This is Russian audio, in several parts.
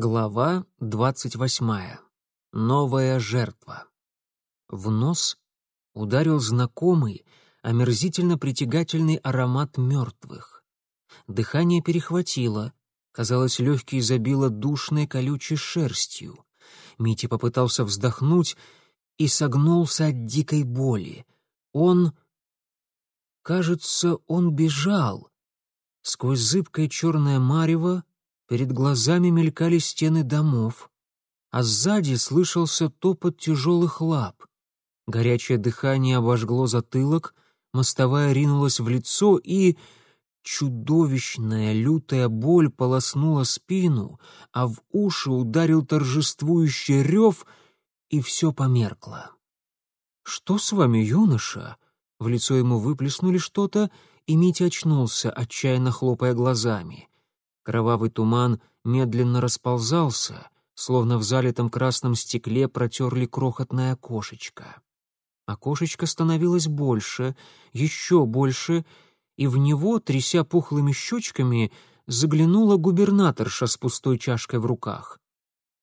Глава двадцать восьмая. Новая жертва. В нос ударил знакомый, омерзительно притягательный аромат мертвых. Дыхание перехватило, казалось, легкие забило душной колючей шерстью. Мити попытался вздохнуть и согнулся от дикой боли. Он... Кажется, он бежал. Сквозь зыбкое черное марево Перед глазами мелькали стены домов, а сзади слышался топот тяжелых лап. Горячее дыхание обожгло затылок, мостовая ринулась в лицо и... Чудовищная лютая боль полоснула спину, а в уши ударил торжествующий рев, и все померкло. «Что с вами, юноша?» В лицо ему выплеснули что-то, и Митя очнулся, отчаянно хлопая глазами. Кровавый туман медленно расползался, словно в залитом красном стекле протерли крохотное окошечко. Окошечко становилось больше, еще больше, и в него, тряся пухлыми щечками, заглянула губернаторша с пустой чашкой в руках.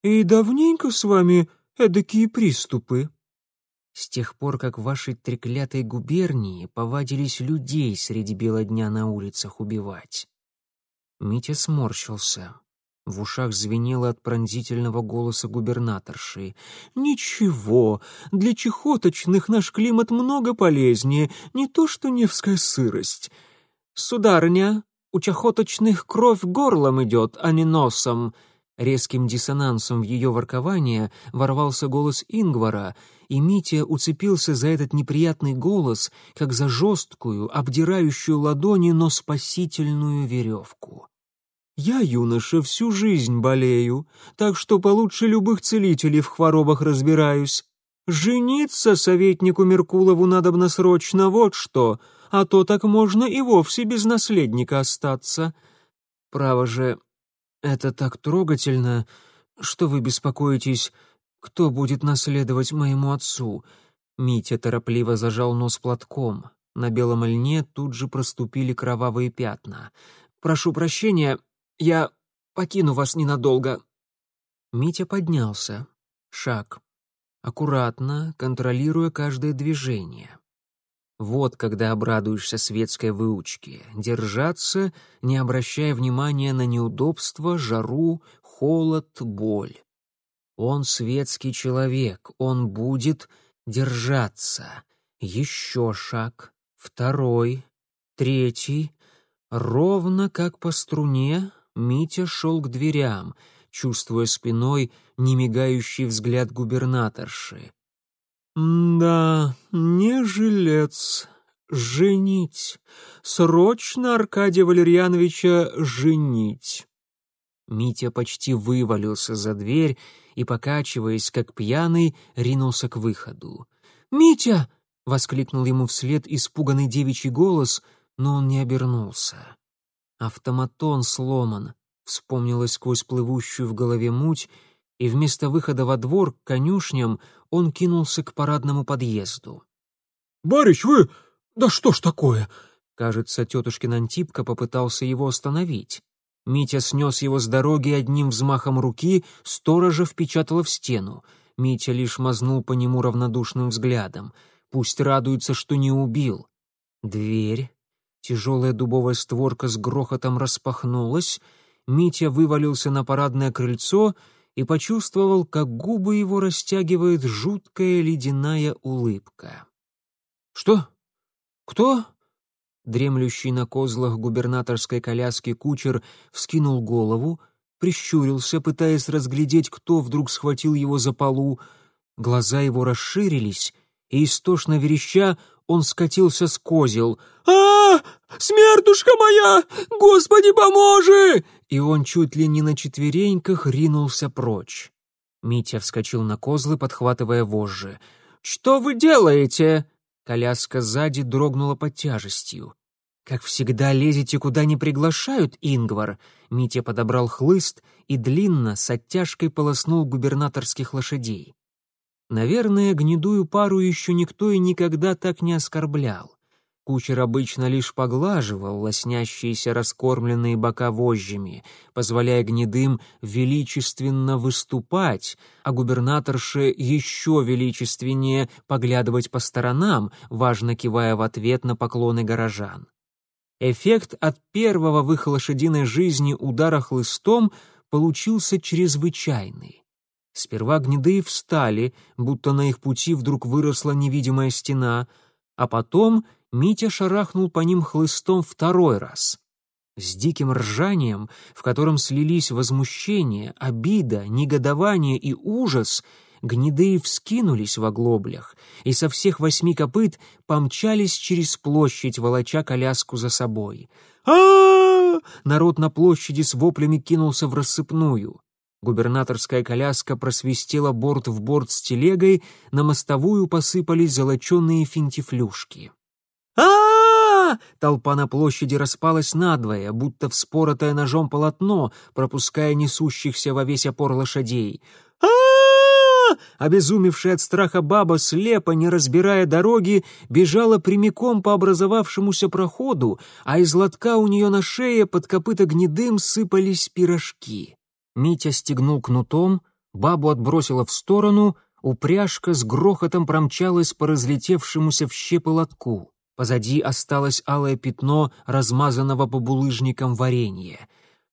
«И давненько с вами эдакие приступы?» «С тех пор, как в вашей треклятой губернии повадились людей среди бела дня на улицах убивать. Митя сморщился. В ушах звенело от пронзительного голоса губернаторши. «Ничего, для чехоточных наш климат много полезнее, не то что невская сырость. Сударыня, у чехоточных кровь горлом идет, а не носом». Резким диссонансом в ее воркование ворвался голос Ингвара, и Митя уцепился за этот неприятный голос, как за жесткую, обдирающую ладони, но спасительную веревку. «Я, юноша, всю жизнь болею, так что получше любых целителей в хворобах разбираюсь. Жениться советнику Меркулову надобно срочно вот что, а то так можно и вовсе без наследника остаться. Право же, это так трогательно, что вы беспокоитесь, кто будет наследовать моему отцу. Митя торопливо зажал нос платком. На белом льне тут же проступили кровавые пятна. «Прошу прощения, я покину вас ненадолго». Митя поднялся. Шаг. Аккуратно, контролируя каждое движение. Вот когда обрадуешься светской выучке. Держаться, не обращая внимания на неудобства, жару, холод, боль. Он светский человек, он будет держаться. Еще шаг, второй, третий. Ровно как по струне Митя шел к дверям, чувствуя спиной немигающий взгляд губернаторши. «Да, не жилец. Женить. Срочно Аркадия Валерьяновича женить». Митя почти вывалился за дверь и, покачиваясь, как пьяный, ринулся к выходу. «Митя!» — воскликнул ему вслед испуганный девичий голос, но он не обернулся. Автоматон сломан, вспомнилось сквозь плывущую в голове муть, и вместо выхода во двор к конюшням он кинулся к парадному подъезду. «Барич, вы... Да что ж такое?» Кажется, тетушкин Антипка попытался его остановить. Митя снес его с дороги одним взмахом руки, сторожа впечатала в стену. Митя лишь мазнул по нему равнодушным взглядом. Пусть радуется, что не убил. Дверь. Тяжелая дубовая створка с грохотом распахнулась. Митя вывалился на парадное крыльцо — и почувствовал, как губы его растягивает жуткая ледяная улыбка. «Что? Кто?» Дремлющий на козлах губернаторской коляски кучер вскинул голову, прищурился, пытаясь разглядеть, кто вдруг схватил его за полу. Глаза его расширились, и, истошно вереща, он скатился с козел. а, Смертушка моя! Господи, поможи!» И он чуть ли не на четвереньках ринулся прочь. Митя вскочил на козлы, подхватывая вожжи. «Что вы делаете?» Коляска сзади дрогнула под тяжестью. «Как всегда лезете, куда не приглашают, Ингвар!» Митя подобрал хлыст и длинно, с оттяжкой полоснул губернаторских лошадей. Наверное, гнедую пару еще никто и никогда так не оскорблял. Кучер обычно лишь поглаживал лоснящиеся раскормленные бока вожжами, позволяя гнедым величественно выступать, а губернаторше еще величественнее поглядывать по сторонам, важно кивая в ответ на поклоны горожан. Эффект от первого в их лошадиной жизни удара хлыстом получился чрезвычайный. Сперва гнедые встали, будто на их пути вдруг выросла невидимая стена, а потом Митя шарахнул по ним хлыстом второй раз. С диким ржанием, в котором слились возмущение, обида, негодование и ужас, гнедые вскинулись в оглоблях и со всех восьми копыт помчались через площадь, волоча коляску за собой. а Народ на площади с воплями кинулся в рассыпную. Губернаторская коляска просвистела борт в борт с телегой, на мостовую посыпались золоченые финтифлюшки а Толпа на площади распалась надвое, будто вспоротое ножом полотно, пропуская несущихся во весь опор лошадей. а Обезумевшая от страха баба, слепо, не разбирая дороги, бежала прямиком по образовавшемуся проходу, а из лотка у нее на шее под копыта гнедым сыпались пирожки. Митя стегнул кнутом, бабу отбросила в сторону, упряжка с грохотом промчалась по разлетевшемуся в щепы лотку. Позади осталось алое пятно, размазанного по булыжникам варенья.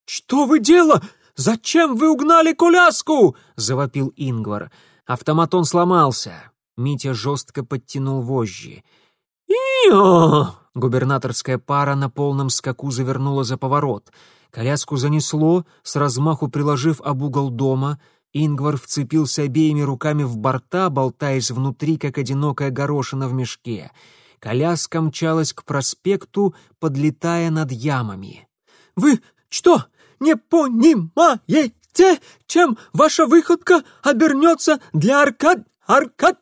«Что вы дело? Зачем вы угнали коляску?» — завопил Ингвар. Автоматон сломался. Митя жестко подтянул вожжи. «Ио!» Губернаторская пара на полном скаку завернула за поворот. Коляску занесло, с размаху приложив об угол дома. Ингвар вцепился обеими руками в борта, болтаясь внутри, как одинокая горошина в мешке. Коляска мчалась к проспекту, подлетая над ямами. «Вы что, не понимаете, чем ваша выходка обернется для аркад... аркад...»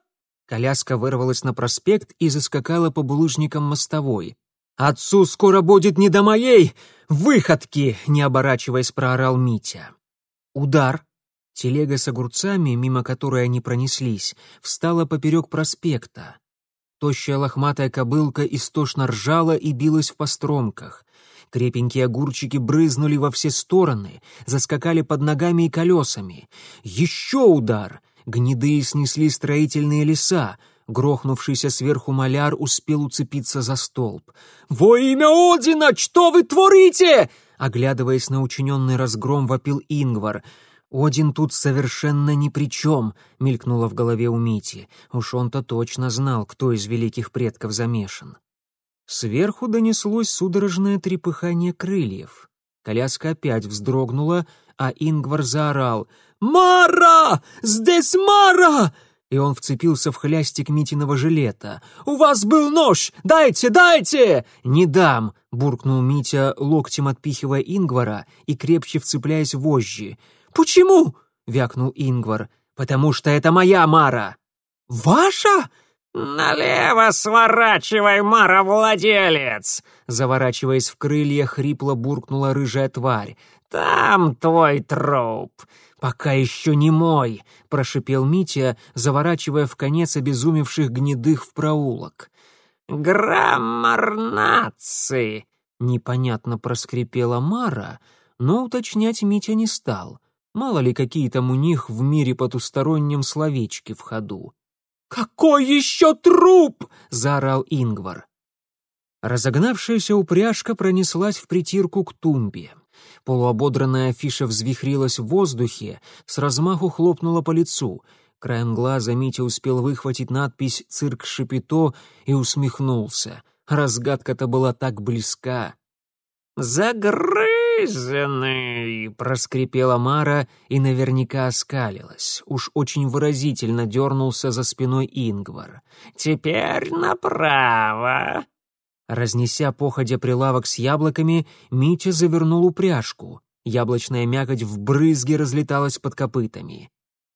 Коляска вырвалась на проспект и заскакала по булыжникам мостовой. «Отцу скоро будет не до моей выходки!» — не оборачиваясь, проорал Митя. Удар. Телега с огурцами, мимо которой они пронеслись, встала поперек проспекта. Тощая лохматая кобылка истошно ржала и билась в постромках. Крепенькие огурчики брызнули во все стороны, заскакали под ногами и колесами. Еще удар! Гнедые снесли строительные леса. Грохнувшийся сверху маляр успел уцепиться за столб. «Во имя Одина, что вы творите?» Оглядываясь на учиненный разгром, вопил Ингвар — «Один тут совершенно ни при чем», — мелькнуло в голове у Мити. Уж он-то точно знал, кто из великих предков замешан. Сверху донеслось судорожное трепыхание крыльев. Коляска опять вздрогнула, а Ингвар заорал «Мара! Здесь Мара!» И он вцепился в хлястик Митиного жилета. «У вас был нож! Дайте, дайте!» «Не дам!» — буркнул Митя, локтем отпихивая Ингвара и крепче вцепляясь в вожжи. «Почему?» — вякнул Ингвар. «Потому что это моя Мара!» «Ваша?» «Налево сворачивай, Мара-владелец!» Заворачиваясь в крылья, хрипло буркнула рыжая тварь. «Там твой труп!» «Пока еще не мой!» — прошипел Митя, заворачивая в конец обезумевших гнедых в проулок. «Граммар нации!» — непонятно проскрипела Мара, но уточнять Митя не стал — Мало ли, какие там у них в мире потустороннем словечки в ходу. «Какой еще труп?» — заорал Ингвар. Разогнавшаяся упряжка пронеслась в притирку к тумбе. Полуободранная афиша взвихрилась в воздухе, с размаху хлопнула по лицу. Краем глаза Митя успел выхватить надпись «Цирк Шапито» и усмехнулся. Разгадка-то была так близка. «Загрыз!» «Грызеный!» — проскрипела Мара и наверняка оскалилась. Уж очень выразительно дернулся за спиной Ингвар. «Теперь направо!» Разнеся походя прилавок с яблоками, Митя завернул упряжку. Яблочная мякоть в брызге разлеталась под копытами.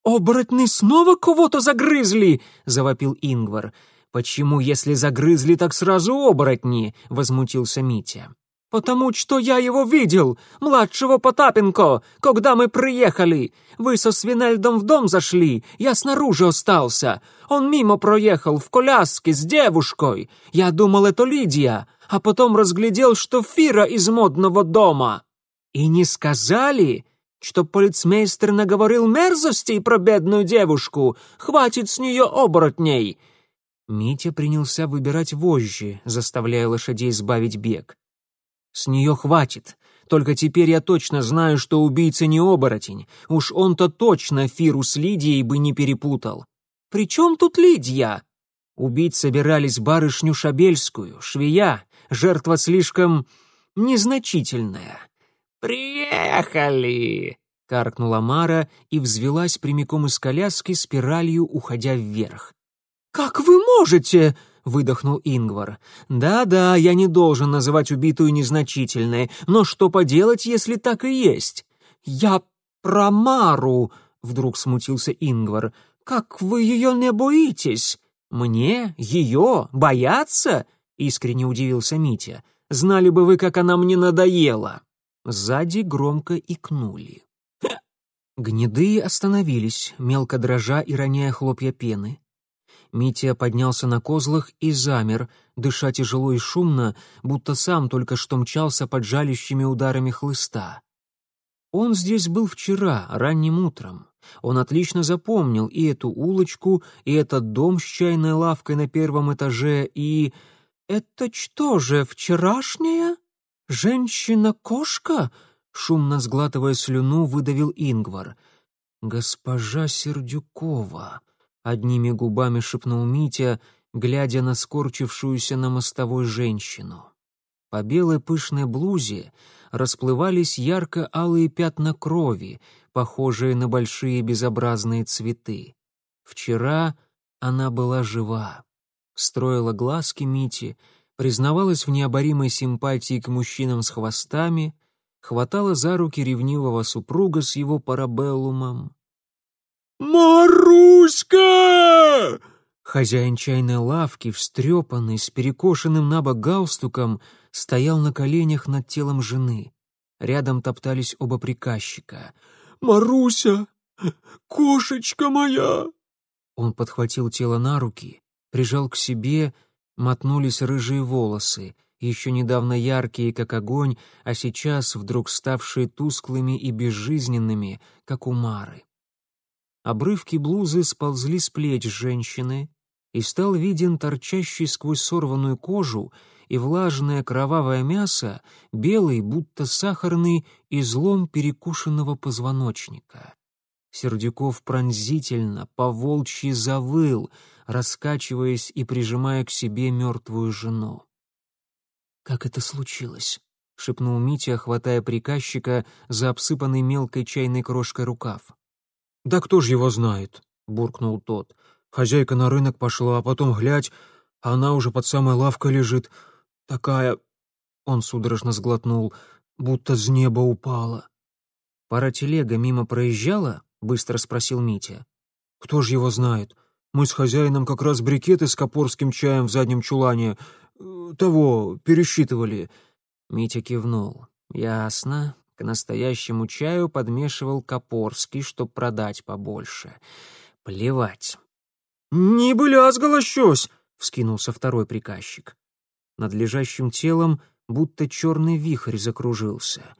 «Оборотны снова кого-то загрызли!» — завопил Ингвар. «Почему, если загрызли, так сразу оборотни?» — возмутился Митя. «Потому что я его видел, младшего Потапенко, когда мы приехали. Вы со Свинельдом в дом зашли, я снаружи остался. Он мимо проехал в коляске с девушкой. Я думал, это Лидия, а потом разглядел, что Фира из модного дома». «И не сказали?» что полицмейстер наговорил мерзостей про бедную девушку. Хватит с нее оборотней!» Митя принялся выбирать вожжи, заставляя лошадей сбавить бег. «С нее хватит. Только теперь я точно знаю, что убийца не оборотень. Уж он-то точно Фиру с Лидией бы не перепутал. При чем тут Лидия?» Убить собирались барышню Шабельскую, швея, жертва слишком незначительная. «Приехали!» — каркнула Мара и взвелась прямиком из коляски спиралью, уходя вверх. «Как вы можете?» — выдохнул Ингвар. «Да-да, я не должен называть убитую незначительной, но что поделать, если так и есть?» «Я про Мару!» — вдруг смутился Ингвар. «Как вы ее не боитесь?» «Мне? Ее? Бояться?» — искренне удивился Митя. «Знали бы вы, как она мне надоела!» Сзади громко икнули. Гнедые остановились, мелко дрожа и роняя хлопья пены. Митя поднялся на козлах и замер, дыша тяжело и шумно, будто сам только что мчался под жалящими ударами хлыста. Он здесь был вчера, ранним утром. Он отлично запомнил и эту улочку, и этот дом с чайной лавкой на первом этаже, и... «Это что же, вчерашняя?» «Женщина-кошка?» — шумно сглатывая слюну, выдавил Ингвар. «Госпожа Сердюкова», — одними губами шепнул Митя, глядя на скорчившуюся на мостовой женщину. По белой пышной блузе расплывались ярко-алые пятна крови, похожие на большие безобразные цветы. Вчера она была жива, строила глазки Мити, признавалась в необоримой симпатии к мужчинам с хвостами, хватала за руки ревнивого супруга с его парабеллумом. «Маруська!» Хозяин чайной лавки, встрепанный, с перекошенным на бок галстуком, стоял на коленях над телом жены. Рядом топтались оба приказчика. «Маруся! Кошечка моя!» Он подхватил тело на руки, прижал к себе мотнулись рыжие волосы, еще недавно яркие, как огонь, а сейчас вдруг ставшие тусклыми и безжизненными, как у Мары. Обрывки блузы сползли с плеч женщины, и стал виден торчащий сквозь сорванную кожу и влажное кровавое мясо, белый, будто сахарный, излом перекушенного позвоночника. Сердюков пронзительно, поволчьи завыл — раскачиваясь и прижимая к себе мертвую жену. «Как это случилось?» — шепнул Митя, хватая приказчика за обсыпанный мелкой чайной крошкой рукав. «Да кто ж его знает?» — буркнул тот. «Хозяйка на рынок пошла, а потом, глядь, она уже под самой лавкой лежит. Такая...» — он судорожно сглотнул, будто с неба упала. «Пара телега мимо проезжала?» — быстро спросил Митя. «Кто ж его знает? Мы с хозяином как раз брикеты с копорским чаем в заднем чулане э, того пересчитывали». Митя кивнул. «Ясно. К настоящему чаю подмешивал Копорский, чтоб продать побольше. Плевать». «Не былязгало щось!» — вскинулся второй приказчик. Над лежащим телом будто черный вихрь закружился.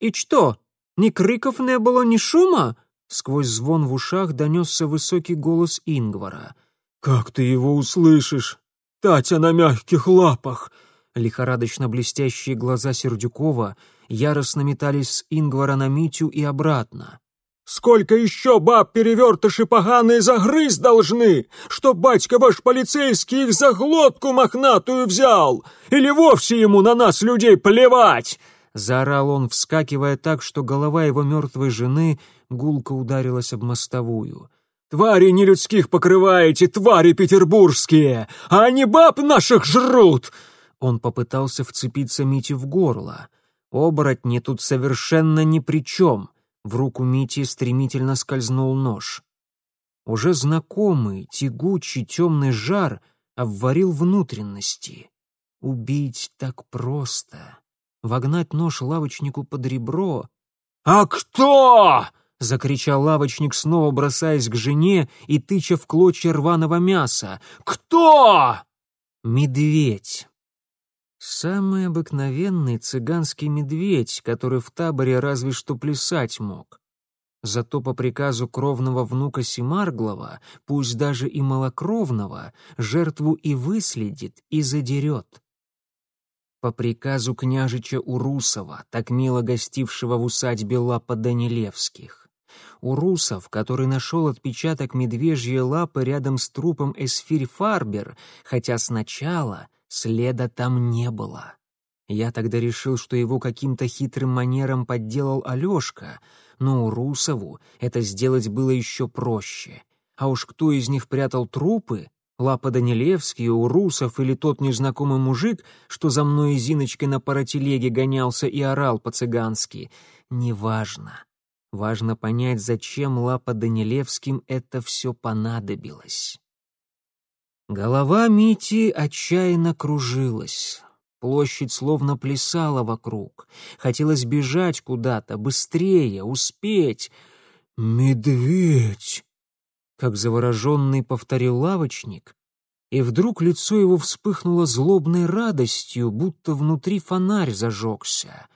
«И что, ни криков не было, ни шума?» Сквозь звон в ушах донесся высокий голос Ингвара. «Как ты его услышишь? Татя на мягких лапах!» Лихорадочно блестящие глаза Сердюкова яростно метались с Ингвара на Митю и обратно. «Сколько еще баб перевертыши поганые загрыз должны, что батька ваш полицейский их за глотку мохнатую взял? Или вовсе ему на нас, людей, плевать?» Заорал он, вскакивая так, что голова его мертвой жены гулко ударилась об мостовую. «Твари нелюдских покрываете, твари петербургские! А они баб наших жрут!» Он попытался вцепиться Мите в горло. Оборотни тут совершенно ни при чем. В руку Мити стремительно скользнул нож. Уже знакомый, тягучий, темный жар обварил внутренности. Убить так просто. вогнать нож лавочнику под ребро. «А кто?» — закричал лавочник, снова бросаясь к жене и тыча в клочья рваного мяса. «Кто?» «Медведь». Самый обыкновенный цыганский медведь, который в таборе разве что плясать мог. Зато по приказу кровного внука Семарглова, пусть даже и малокровного, жертву и выследит, и задерет. По приказу княжича Урусова, так мило гостившего в усадьбе Лапа Данилевских. Урусов, который нашел отпечаток медвежьей лапы рядом с трупом Эсфирь Фарбер, хотя сначала следа там не было. Я тогда решил, что его каким-то хитрым манером подделал Алешка — но Урусову это сделать было еще проще. А уж кто из них прятал трупы, Лапа Данилевский, Урусов или тот незнакомый мужик, что за мной и Зиночкой на паротелеге гонялся и орал по-цыгански, неважно. Важно понять, зачем Лапа Данилевским это все понадобилось. Голова Мити отчаянно кружилась. Площадь словно плясала вокруг. Хотелось бежать куда-то, быстрее, успеть. «Медведь!» Как завороженный повторил лавочник, и вдруг лицо его вспыхнуло злобной радостью, будто внутри фонарь зажегся.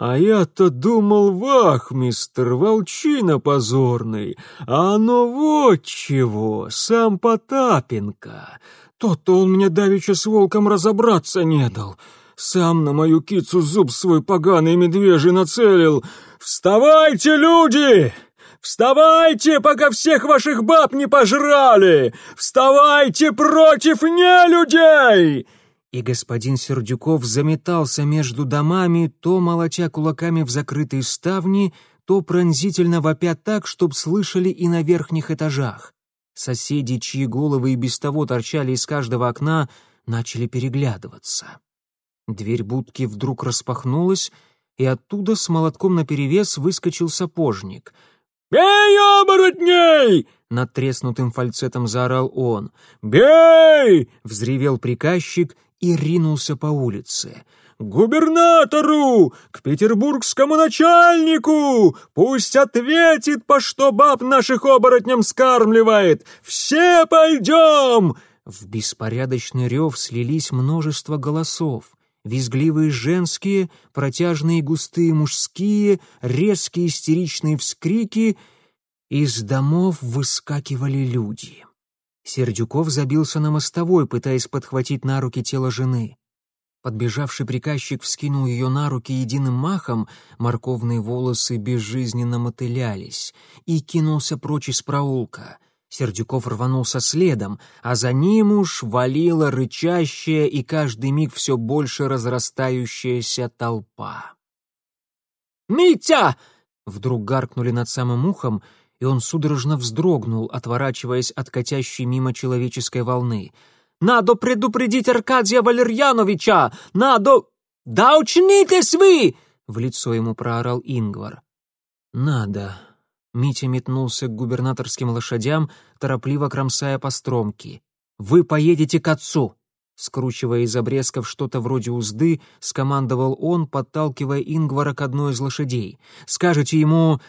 «А я-то думал, вах, мистер, волчина позорный, а оно вот чего, сам Потапенко. То-то он мне давеча с волком разобраться не дал. Сам на мою кицу зуб свой поганый медвежий нацелил. «Вставайте, люди! Вставайте, пока всех ваших баб не пожрали! Вставайте против нелюдей!» И господин Сердюков заметался между домами, то молотя кулаками в закрытые ставни, то пронзительно вопя так, чтоб слышали и на верхних этажах. Соседи, чьи головы и без того торчали из каждого окна, начали переглядываться. Дверь будки вдруг распахнулась, и оттуда с молотком наперевес выскочил сапожник. «Бей оборотней!» — над треснутым фальцетом заорал он. «Бей!» — взревел приказчик и ринулся по улице губернатору, к петербургскому начальнику! Пусть ответит, по что баб наших оборотням скармливает! Все пойдем!» В беспорядочный рев слились множество голосов. Визгливые женские, протяжные густые мужские, резкие истеричные вскрики. Из домов выскакивали люди. Сердюков забился на мостовой, пытаясь подхватить на руки тело жены. Подбежавший приказчик вскинул ее на руки единым махом, морковные волосы безжизненно мотылялись, и кинулся прочь из проулка. Сердюков рванулся следом, а за ним уж валила рычащая и каждый миг все больше разрастающаяся толпа. «Митя!» — вдруг гаркнули над самым ухом, и он судорожно вздрогнул, отворачиваясь от катящей мимо человеческой волны — надо предупредить Аркадия Валерьяновича! Надо... Да учнитесь вы!» — в лицо ему проорал Ингвар. «Надо». Митя метнулся к губернаторским лошадям, торопливо кромсая постромки. «Вы поедете к отцу!» Скручивая из обрезков что-то вроде узды, скомандовал он, подталкивая Ингвара к одной из лошадей. «Скажете ему...»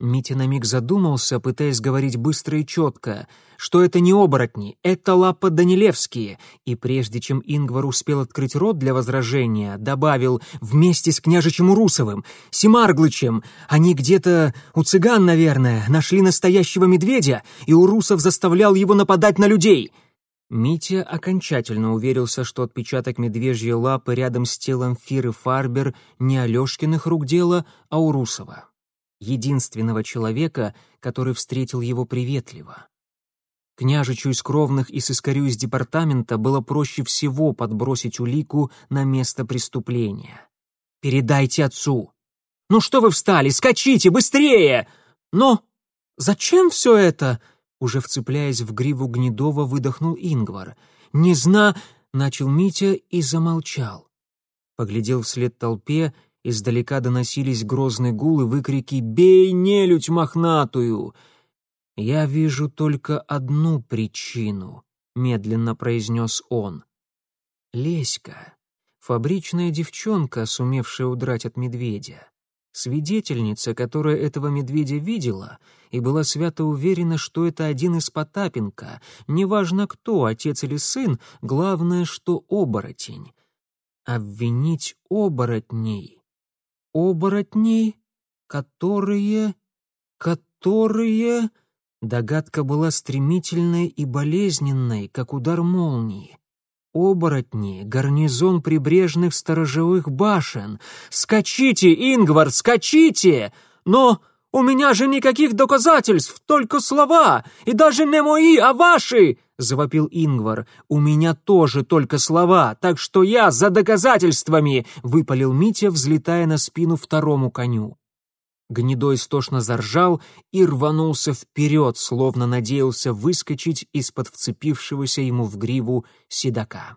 Митя на миг задумался, пытаясь говорить быстро и четко, что это не оборотни, это лапа Данилевские, и прежде чем Ингвар успел открыть рот для возражения, добавил «вместе с княжичем Урусовым, Семарглычем, они где-то у цыган, наверное, нашли настоящего медведя, и Урусов заставлял его нападать на людей». Митя окончательно уверился, что отпечаток медвежьей лапы рядом с телом Фиры Фарбер не Алешкиных рук дело, а Урусова единственного человека, который встретил его приветливо. Княжичу из кровных и сыскарю из департамента было проще всего подбросить улику на место преступления. «Передайте отцу!» «Ну что вы встали? Скачите! Быстрее!» «Но зачем все это?» Уже вцепляясь в гриву Гнедова, выдохнул Ингвар. «Не зна...» — начал Митя и замолчал. Поглядел вслед толпе Издалека доносились грозный гул и выкрики «Бей нелюдь мохнатую!» «Я вижу только одну причину», — медленно произнес он. «Леська, Фабричная девчонка, сумевшая удрать от медведя. Свидетельница, которая этого медведя видела и была свято уверена, что это один из Потапенко, неважно кто, отец или сын, главное, что оборотень. Обвинить оборотней. Оборотней, которые... которые... Догадка была стремительной и болезненной, как удар молнии. Оборотни, гарнизон прибрежных сторожевых башен. «Скачите, Ингвар, скачите!» «Но у меня же никаких доказательств, только слова, и даже не мои, а ваши!» — завопил Ингвар. «У меня тоже только слова, так что я за доказательствами!» — выпалил Митя, взлетая на спину второму коню. Гнедой истошно заржал и рванулся вперед, словно надеялся выскочить из-под вцепившегося ему в гриву седока.